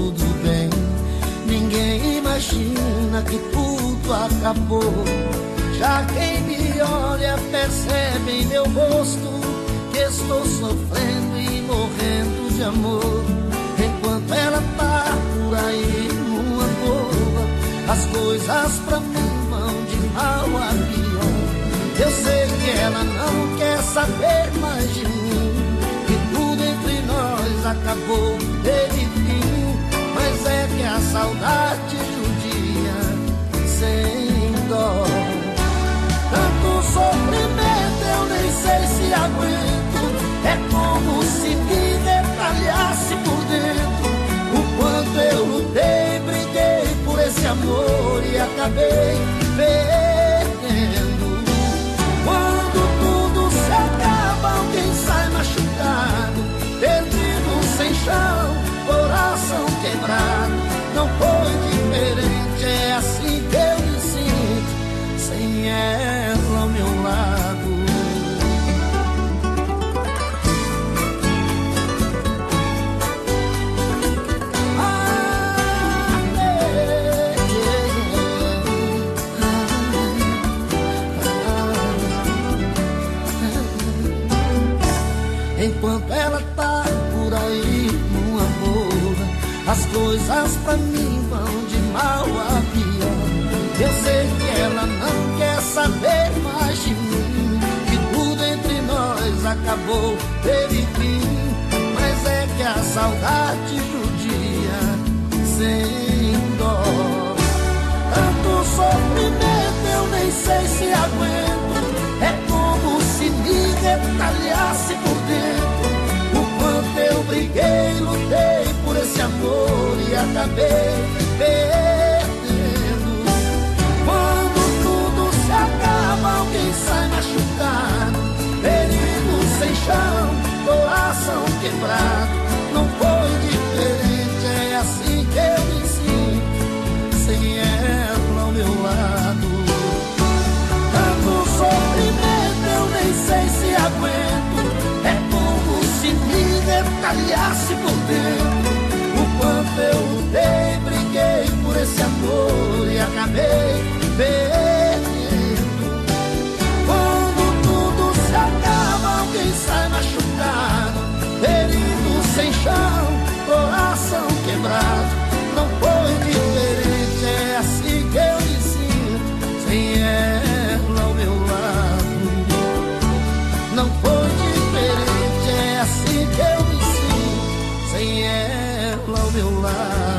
tudo bem. Ninguém imagina que tudo acabou. Já quem me olha percebe em meu rosto que estou sofrendo e morrendo de amor. Enquanto ela tá por aí numa boa, as coisas pra mim vão de mal a pior. Eu sei que ela não quer saber mais de mim, que tudo entre nós acabou, aguento. É como se me detalhasse por dentro o quanto eu lutei, briguei por esse amor e acabei perdendo. Quando tudo se acaba, alguém sai machucado, perdido sem chão, coração quebrado. Não foi diferente, é assim que eu me sinto, sem ela Enquanto ela tá por aí numa boa, as coisas pra mim vão de mal a pior. Eu sei que ela não quer saber mais de mim, que tudo entre nós acabou, teve fim. Mas é que a saudade judia sem dó. Tanto sofrimento eu nem sei se aguento. É como se me detalhasse por lutei por esse amor e acabei perdendo. Quando tudo se acaba, alguém sai machucado, ferido sem chão, coração quebrado. Não foi diferente, é assim que eu me sinto, sem ela ao meu lado. Tanto sofrimento eu nem sei se aguento. É como se me detalhasse meu lado.